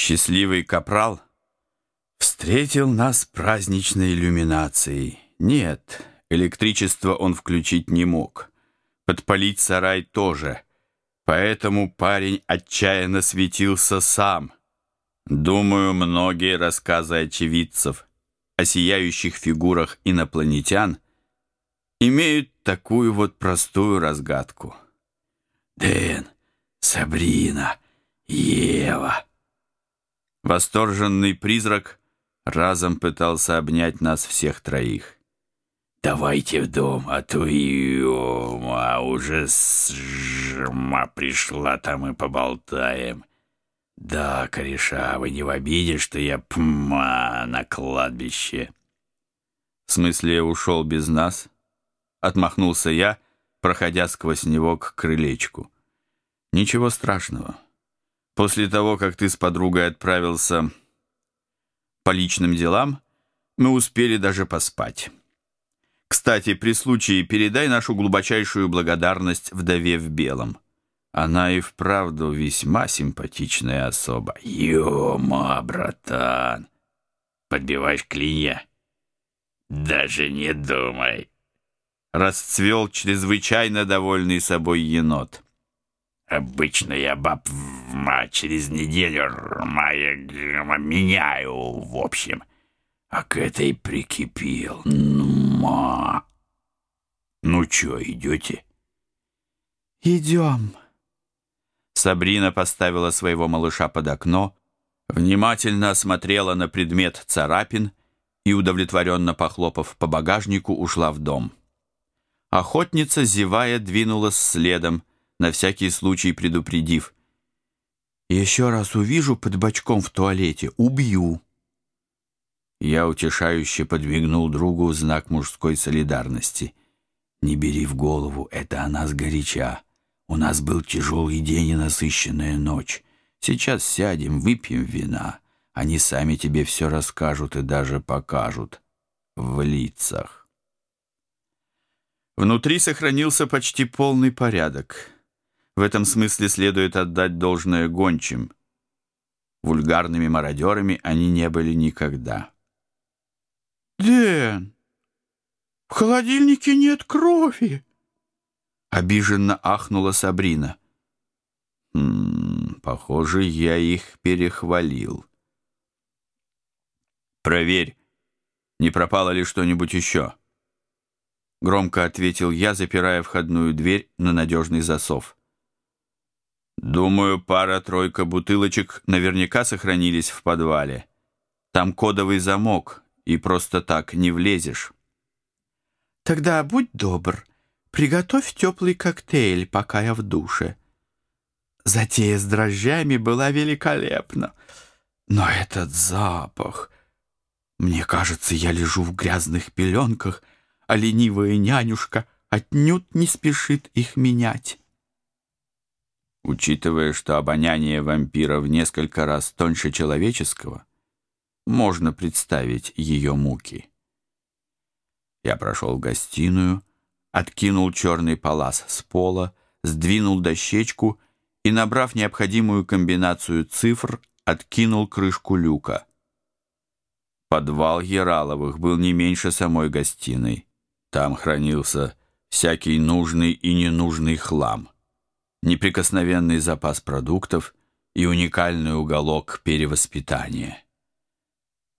Счастливый капрал встретил нас праздничной иллюминацией. Нет, электричество он включить не мог. Подпалить сарай тоже. Поэтому парень отчаянно светился сам. Думаю, многие рассказы очевидцев о сияющих фигурах инопланетян имеют такую вот простую разгадку. Дэн, Сабрина, Ева. Восторженный призрак разом пытался обнять нас всех троих. «Давайте в дом, а то и а уже жма пришла, там и поболтаем». «Да, кореша, вы не в обиде, что я пма на кладбище?» «В смысле, ушел без нас?» Отмахнулся я, проходя сквозь него к крылечку. «Ничего страшного. После того, как ты с подругой отправился по личным делам, мы успели даже поспать. Кстати, при случае передай нашу глубочайшую благодарность вдове в белом». Она и вправду весьма симпатичная особа. Ёма, братан, подбиваешь клинья? Даже не думай. Расцвел чрезвычайно довольный собой енот. Обычно я баб ма, через неделю меняю, в общем. А к этой прикипел. Ма. Ну чё, идете? Идем. Сабрина поставила своего малыша под окно, внимательно осмотрела на предмет царапин и, удовлетворенно похлопав по багажнику, ушла в дом. Охотница, зевая, двинулась следом, на всякий случай предупредив. «Еще раз увижу под бочком в туалете, убью!» Я утешающе подвигнул другу в знак мужской солидарности. «Не бери в голову, это она сгоряча. У нас был тяжелый день и насыщенная ночь. Сейчас сядем, выпьем вина. Они сами тебе все расскажут и даже покажут. В лицах. Внутри сохранился почти полный порядок. В этом смысле следует отдать должное гончим. Вульгарными мародерами они не были никогда. «Дэн, в холодильнике нет крови!» Обиженно ахнула Сабрина. «Хм, похоже, я их перехвалил. Проверь, не пропало ли что-нибудь еще?» Громко ответил я, запирая входную дверь на надежный засов. «Думаю, пара-тройка бутылочек наверняка сохранились в подвале. Там кодовый замок, и просто так не влезешь». «Тогда будь добр, Приготовь теплый коктейль, пока я в душе. Затея с дрожжами была великолепна. Но этот запах... Мне кажется, я лежу в грязных пеленках, а ленивая нянюшка отнюдь не спешит их менять. Учитывая, что обоняние вампира в несколько раз тоньше человеческого, можно представить ее муки. Я прошел в гостиную, откинул черный палас с пола, сдвинул дощечку и, набрав необходимую комбинацию цифр, откинул крышку люка. Подвал Яраловых был не меньше самой гостиной. Там хранился всякий нужный и ненужный хлам, неприкосновенный запас продуктов и уникальный уголок перевоспитания.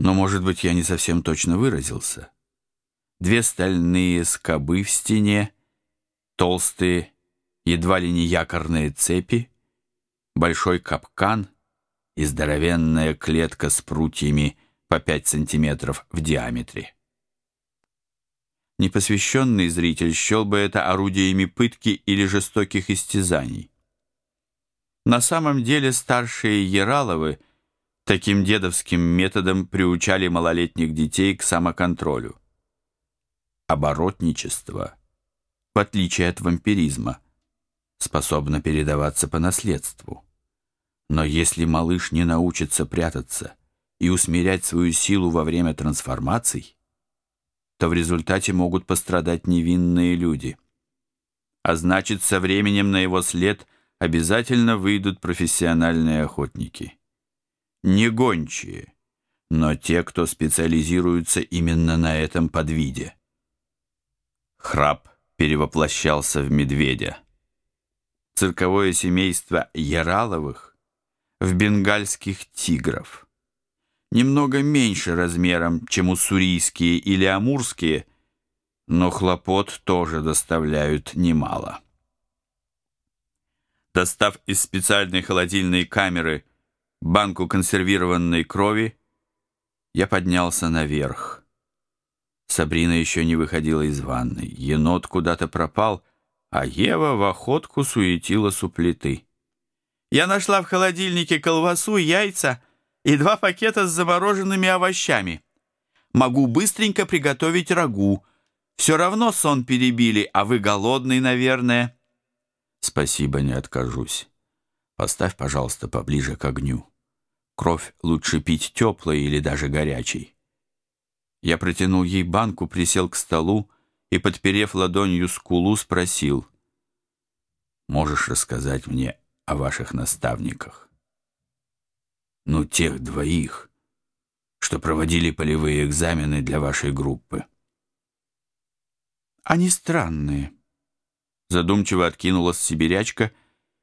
Но, может быть, я не совсем точно выразился две стальные скобы в стене, толстые, едва ли не якорные цепи, большой капкан и здоровенная клетка с прутьями по пять сантиметров в диаметре. Непосвященный зритель счел бы это орудиями пытки или жестоких истязаний. На самом деле старшие Яраловы таким дедовским методом приучали малолетних детей к самоконтролю оборотничество, в отличие от вампиризма, способно передаваться по наследству. Но если малыш не научится прятаться и усмирять свою силу во время трансформаций, то в результате могут пострадать невинные люди. А значит, со временем на его след обязательно выйдут профессиональные охотники. не гончие, но те, кто специализируется именно на этом подвиде. Храп перевоплощался в медведя. Цирковое семейство Яраловых в бенгальских тигров. Немного меньше размером, чем уссурийские или амурские, но хлопот тоже доставляют немало. Достав из специальной холодильной камеры банку консервированной крови, я поднялся наверх. Сабрина еще не выходила из ванной. Енот куда-то пропал, а Ева в охотку суетилась у плиты. «Я нашла в холодильнике колбасу, яйца и два пакета с замороженными овощами. Могу быстренько приготовить рагу. Все равно сон перебили, а вы голодный, наверное». «Спасибо, не откажусь. Поставь, пожалуйста, поближе к огню. Кровь лучше пить теплой или даже горячей». Я протянул ей банку, присел к столу и, подперев ладонью скулу, спросил, «Можешь рассказать мне о ваших наставниках?» «Ну, тех двоих, что проводили полевые экзамены для вашей группы». «Они странные», — задумчиво откинулась сибирячка,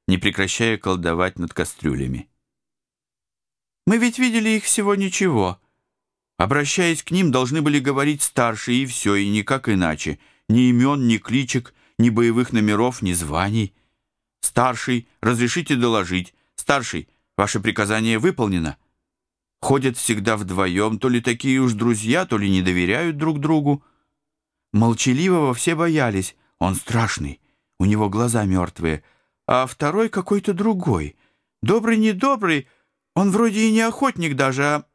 не прекращая колдовать над кастрюлями. «Мы ведь видели их всего ничего». Обращаясь к ним, должны были говорить старшие, и все, и никак иначе. Ни имен, ни кличек, ни боевых номеров, ни званий. Старший, разрешите доложить. Старший, ваше приказание выполнено. Ходят всегда вдвоем, то ли такие уж друзья, то ли не доверяют друг другу. Молчаливого все боялись, он страшный, у него глаза мертвые. А второй какой-то другой. Добрый-недобрый, он вроде и не охотник даже, а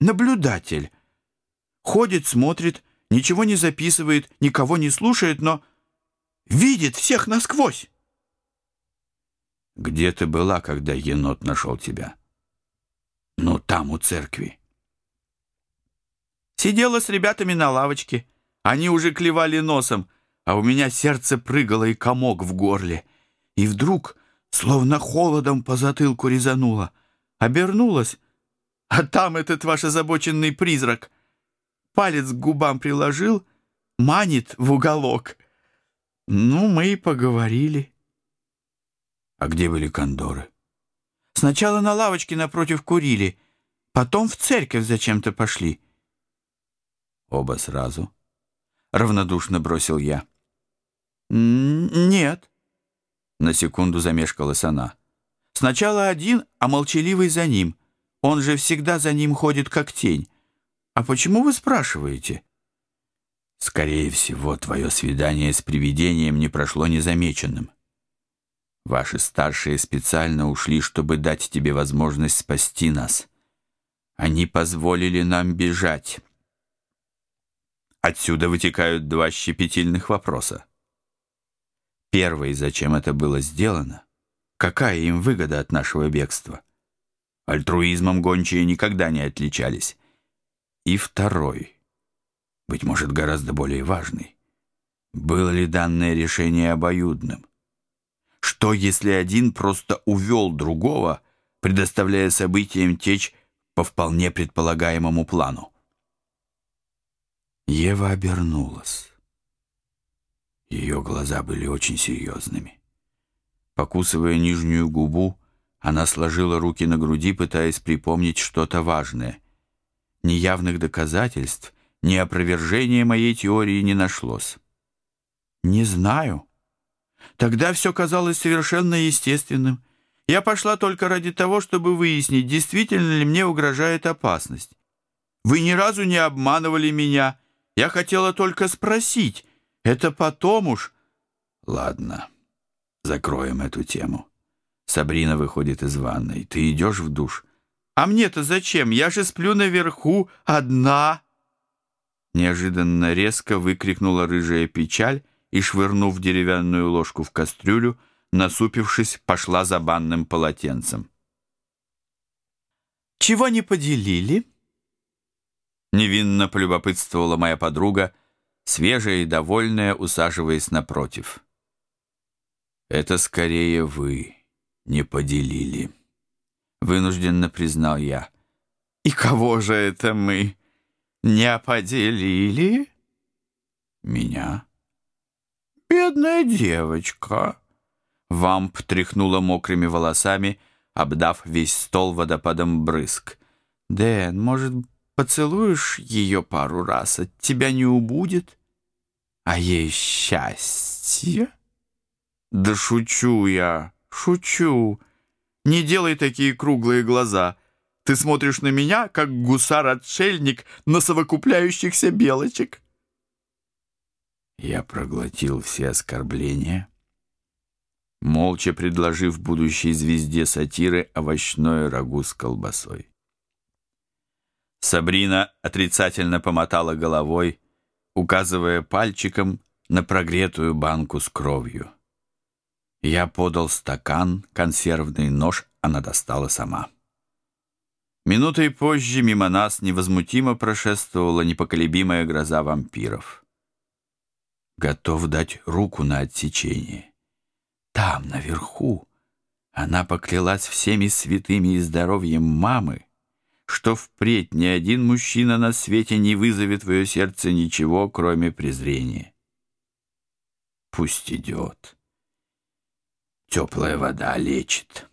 наблюдатель. Ходит, смотрит, ничего не записывает, никого не слушает, но видит всех насквозь. Где ты была, когда енот нашел тебя? Ну, там, у церкви. Сидела с ребятами на лавочке. Они уже клевали носом, а у меня сердце прыгало и комок в горле. И вдруг, словно холодом по затылку резануло, обернулась а там этот ваш озабоченный призрак. Палец к губам приложил, манит в уголок. Ну, мы и поговорили. А где были кондоры? Сначала на лавочке напротив курили, потом в церковь зачем-то пошли. Оба сразу? Равнодушно бросил я. «Нет», — на секунду замешкалась она. «Сначала один, а молчаливый за ним. Он же всегда за ним ходит как тень. А почему вы спрашиваете? Скорее всего, твое свидание с привидением не прошло незамеченным. Ваши старшие специально ушли, чтобы дать тебе возможность спасти нас. Они позволили нам бежать. Отсюда вытекают два щепетильных вопроса. Первый, зачем это было сделано? Какая им выгода от нашего бегства? Альтруизмом гончие никогда не отличались. И второй, быть может, гораздо более важный. Было ли данное решение обоюдным? Что, если один просто увел другого, предоставляя событиям течь по вполне предполагаемому плану? Ева обернулась. Ее глаза были очень серьезными. Покусывая нижнюю губу, она сложила руки на груди, пытаясь припомнить что-то важное. Ни явных доказательств, ни опровержения моей теории не нашлось. «Не знаю. Тогда все казалось совершенно естественным. Я пошла только ради того, чтобы выяснить, действительно ли мне угрожает опасность. Вы ни разу не обманывали меня. Я хотела только спросить. Это потом уж...» «Ладно, закроем эту тему». Сабрина выходит из ванной. Ты идешь в душ? А мне-то зачем? Я же сплю наверху, одна. Неожиданно резко выкрикнула рыжая печаль и, швырнув деревянную ложку в кастрюлю, насупившись, пошла за банным полотенцем. «Чего не поделили?» Невинно полюбопытствовала моя подруга, свежая и довольная, усаживаясь напротив. «Это скорее вы», не поделили. вынужденно признал я. И кого же это мы не поделили? Меня. Бедная девочка. Вамп тряхнула мокрыми волосами, обдав весь стол водопадом брызг. «Дэн, может, поцелуешь ее пару раз? От тебя не убудет? А ей счастье?» «Да шучу я, шучу. Не делай такие круглые глаза. Ты смотришь на меня, как гусар-отшельник на совокупляющихся белочек». Я проглотил все оскорбления, молча предложив будущей звезде сатиры овощное рагу с колбасой. Сабрина отрицательно помотала головой, указывая пальчиком на прогретую банку с кровью. Я подал стакан, консервный нож она достала сама. Минутой позже мимо нас невозмутимо прошествовала непоколебимая гроза вампиров. Готов дать руку на отсечение. Там, наверху, она поклялась всеми святыми и здоровьем мамы, что впредь ни один мужчина на свете не вызовет в ее сердце ничего, кроме презрения. Пусть идет. Теплая вода лечит.